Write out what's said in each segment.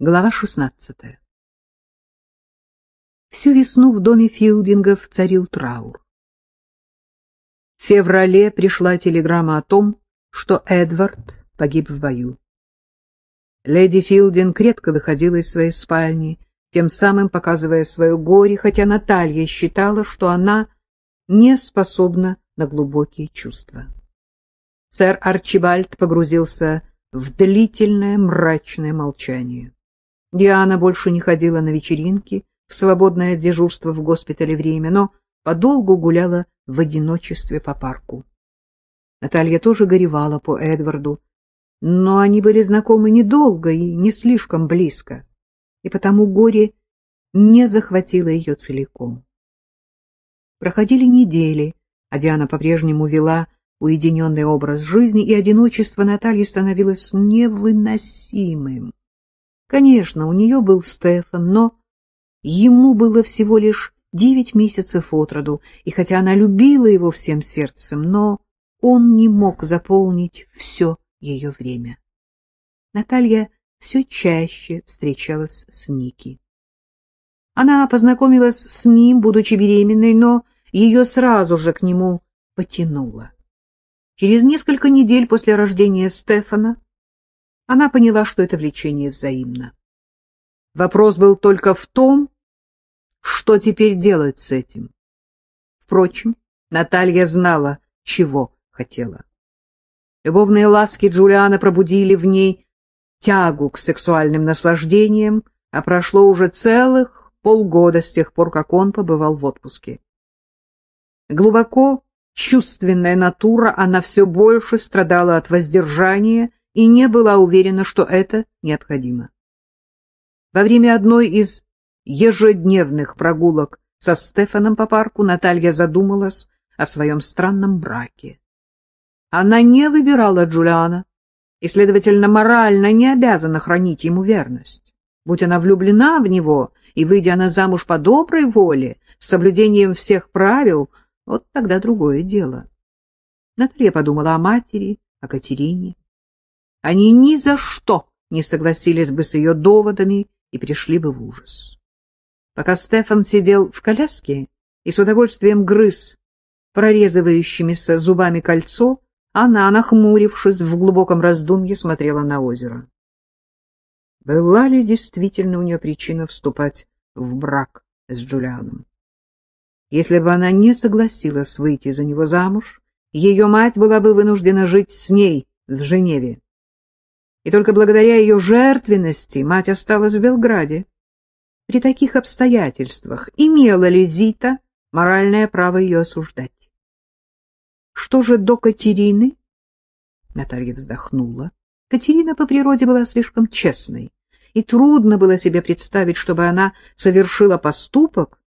Глава 16. Всю весну в доме Филдингов царил траур. В феврале пришла телеграмма о том, что Эдвард погиб в бою. Леди Филдинг редко выходила из своей спальни, тем самым показывая свое горе, хотя Наталья считала, что она не способна на глубокие чувства. Сэр Арчибальд погрузился в длительное мрачное молчание. Диана больше не ходила на вечеринки, в свободное дежурство в госпитале время, но подолгу гуляла в одиночестве по парку. Наталья тоже горевала по Эдварду, но они были знакомы недолго и не слишком близко, и потому горе не захватило ее целиком. Проходили недели, а Диана по-прежнему вела уединенный образ жизни, и одиночество Натальи становилось невыносимым. Конечно, у нее был Стефан, но ему было всего лишь девять месяцев от роду, и хотя она любила его всем сердцем, но он не мог заполнить все ее время. Наталья все чаще встречалась с Ники. Она познакомилась с ним, будучи беременной, но ее сразу же к нему потянуло. Через несколько недель после рождения Стефана она поняла, что это влечение взаимно. Вопрос был только в том, что теперь делать с этим. Впрочем, Наталья знала, чего хотела. Любовные ласки Джулиана пробудили в ней тягу к сексуальным наслаждениям, а прошло уже целых полгода с тех пор, как он побывал в отпуске. Глубоко чувственная натура, она все больше страдала от воздержания и не была уверена, что это необходимо. Во время одной из ежедневных прогулок со Стефаном по парку Наталья задумалась о своем странном браке. Она не выбирала Джулиана и, следовательно, морально не обязана хранить ему верность. Будь она влюблена в него и, выйдя она замуж по доброй воле, с соблюдением всех правил, вот тогда другое дело. Наталья подумала о матери, о Катерине. Они ни за что не согласились бы с ее доводами и пришли бы в ужас. Пока Стефан сидел в коляске и с удовольствием грыз прорезывающимися зубами кольцо, она, нахмурившись в глубоком раздумье, смотрела на озеро. Была ли действительно у нее причина вступать в брак с Джулианом? Если бы она не согласилась выйти за него замуж, ее мать была бы вынуждена жить с ней в Женеве и только благодаря ее жертвенности мать осталась в Белграде. При таких обстоятельствах имела ли Зита моральное право ее осуждать? Что же до Катерины? Наталья вздохнула. Катерина по природе была слишком честной, и трудно было себе представить, чтобы она совершила поступок,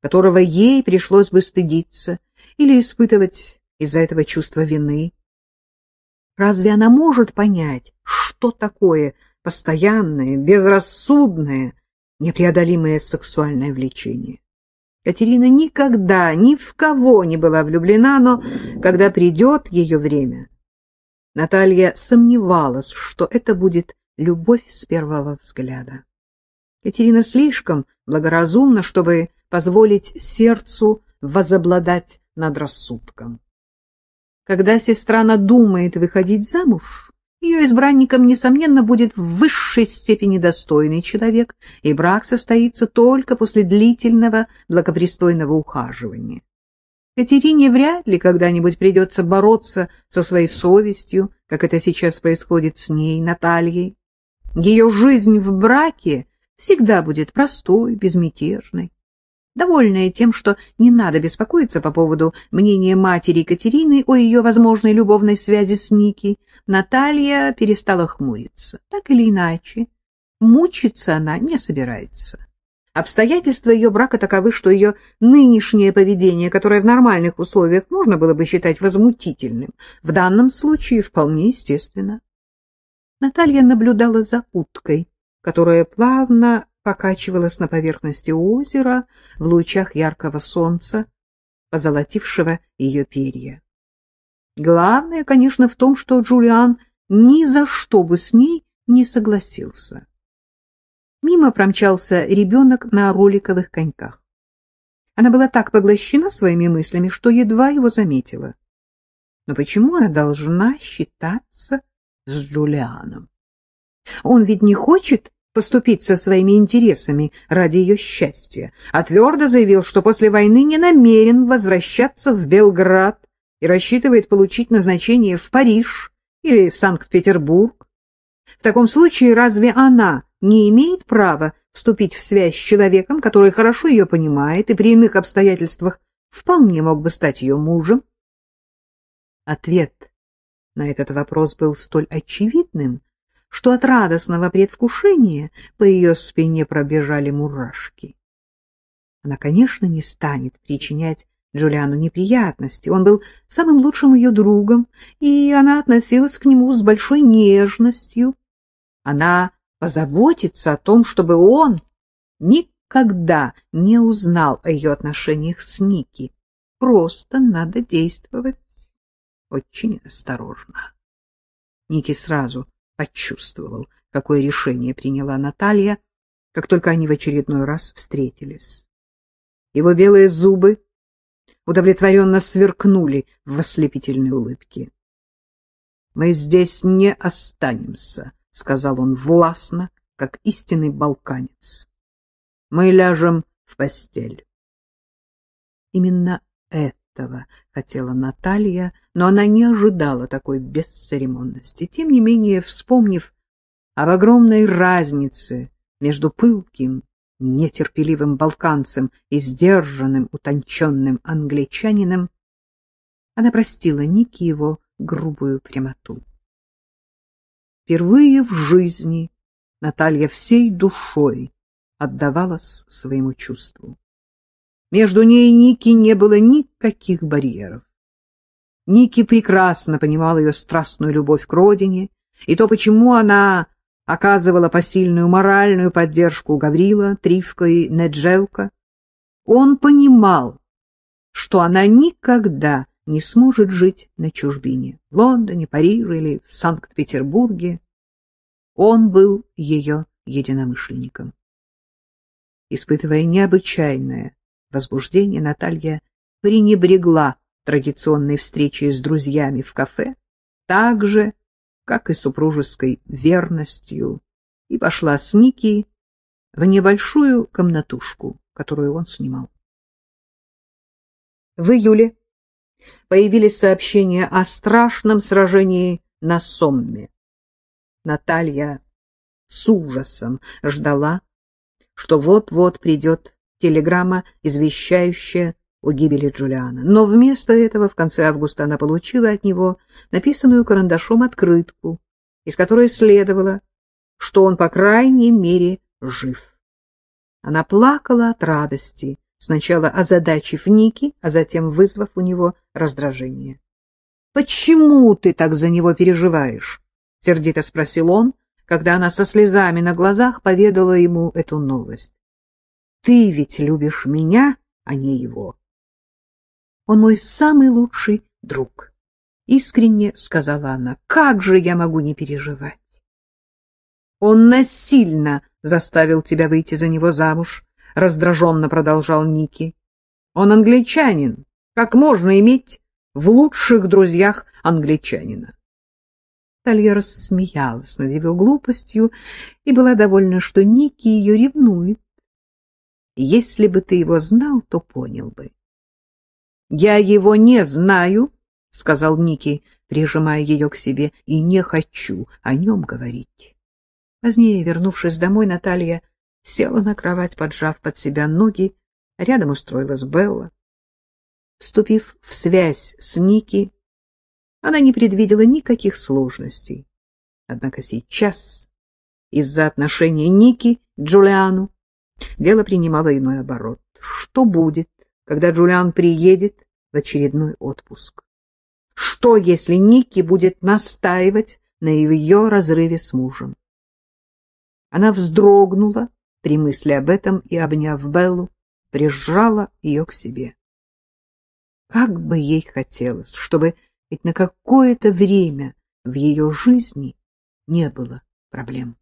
которого ей пришлось бы стыдиться или испытывать из-за этого чувство вины. Разве она может понять, что такое постоянное, безрассудное, непреодолимое сексуальное влечение? Катерина никогда ни в кого не была влюблена, но когда придет ее время, Наталья сомневалась, что это будет любовь с первого взгляда. Катерина слишком благоразумна, чтобы позволить сердцу возобладать над рассудком. Когда сестра надумает выходить замуж, ее избранником, несомненно, будет в высшей степени достойный человек, и брак состоится только после длительного благопристойного ухаживания. Катерине вряд ли когда-нибудь придется бороться со своей совестью, как это сейчас происходит с ней, Натальей. Ее жизнь в браке всегда будет простой, безмятежной. Довольная тем, что не надо беспокоиться по поводу мнения матери Екатерины о ее возможной любовной связи с Ники, Наталья перестала хмуриться. Так или иначе, мучиться она не собирается. Обстоятельства ее брака таковы, что ее нынешнее поведение, которое в нормальных условиях можно было бы считать возмутительным, в данном случае вполне естественно. Наталья наблюдала за уткой, которая плавно покачивалась на поверхности озера в лучах яркого солнца, позолотившего ее перья. Главное, конечно, в том, что Джулиан ни за что бы с ней не согласился. Мимо промчался ребенок на роликовых коньках. Она была так поглощена своими мыслями, что едва его заметила. Но почему она должна считаться с Джулианом? Он ведь не хочет поступить со своими интересами ради ее счастья, а твердо заявил, что после войны не намерен возвращаться в Белград и рассчитывает получить назначение в Париж или в Санкт-Петербург. В таком случае разве она не имеет права вступить в связь с человеком, который хорошо ее понимает и при иных обстоятельствах вполне мог бы стать ее мужем? Ответ на этот вопрос был столь очевидным, что от радостного предвкушения по ее спине пробежали мурашки. Она, конечно, не станет причинять Джулиану неприятности. Он был самым лучшим ее другом, и она относилась к нему с большой нежностью. Она позаботится о том, чтобы он никогда не узнал о ее отношениях с Ники. Просто надо действовать очень осторожно. Ники сразу почувствовал, какое решение приняла Наталья, как только они в очередной раз встретились. Его белые зубы удовлетворенно сверкнули в ослепительной улыбке. — Мы здесь не останемся, — сказал он властно, как истинный балканец. — Мы ляжем в постель. Именно этого хотела Наталья, но она не ожидала такой бесцеремонности. Тем не менее, вспомнив об огромной разнице между пылким, нетерпеливым балканцем и сдержанным, утонченным англичанином, она простила Нике его грубую прямоту. Впервые в жизни Наталья всей душой отдавалась своему чувству. Между ней и Ники не было никаких барьеров. Ники прекрасно понимал ее страстную любовь к родине и то, почему она оказывала посильную моральную поддержку Гаврила, Тривка и Неджелка. Он понимал, что она никогда не сможет жить на чужбине в Лондоне, Париже или в Санкт-Петербурге. Он был ее единомышленником. Испытывая необычайное возбуждение, Наталья пренебрегла традиционной встречей с друзьями в кафе, так же, как и супружеской верностью, и пошла с Ники в небольшую комнатушку, которую он снимал. В июле появились сообщения о страшном сражении на Сомме. Наталья с ужасом ждала, что вот-вот придет телеграмма, извещающая о гибели Джулиана. Но вместо этого в конце августа она получила от него написанную карандашом открытку, из которой следовало, что он, по крайней мере, жив. Она плакала от радости, сначала озадачив Ники, а затем вызвав у него раздражение. — Почему ты так за него переживаешь? — сердито спросил он, когда она со слезами на глазах поведала ему эту новость. — Ты ведь любишь меня, а не его. Он мой самый лучший друг. Искренне сказала она. Как же я могу не переживать? Он насильно заставил тебя выйти за него замуж, раздраженно продолжал Ники. Он англичанин. Как можно иметь в лучших друзьях англичанина? Талья рассмеялась над его глупостью и была довольна, что Ники ее ревнует. Если бы ты его знал, то понял бы. Я его не знаю, — сказал Ники, прижимая ее к себе, — и не хочу о нем говорить. Позднее, вернувшись домой, Наталья села на кровать, поджав под себя ноги, рядом устроилась Белла. Вступив в связь с Ники, она не предвидела никаких сложностей. Однако сейчас, из-за отношения Ники к Джулиану, дело принимало иной оборот. Что будет, когда Джулиан приедет в очередной отпуск. Что, если Ники будет настаивать на ее разрыве с мужем? Она вздрогнула при мысли об этом и, обняв Беллу, прижала ее к себе. Как бы ей хотелось, чтобы хоть на какое-то время в ее жизни не было проблем.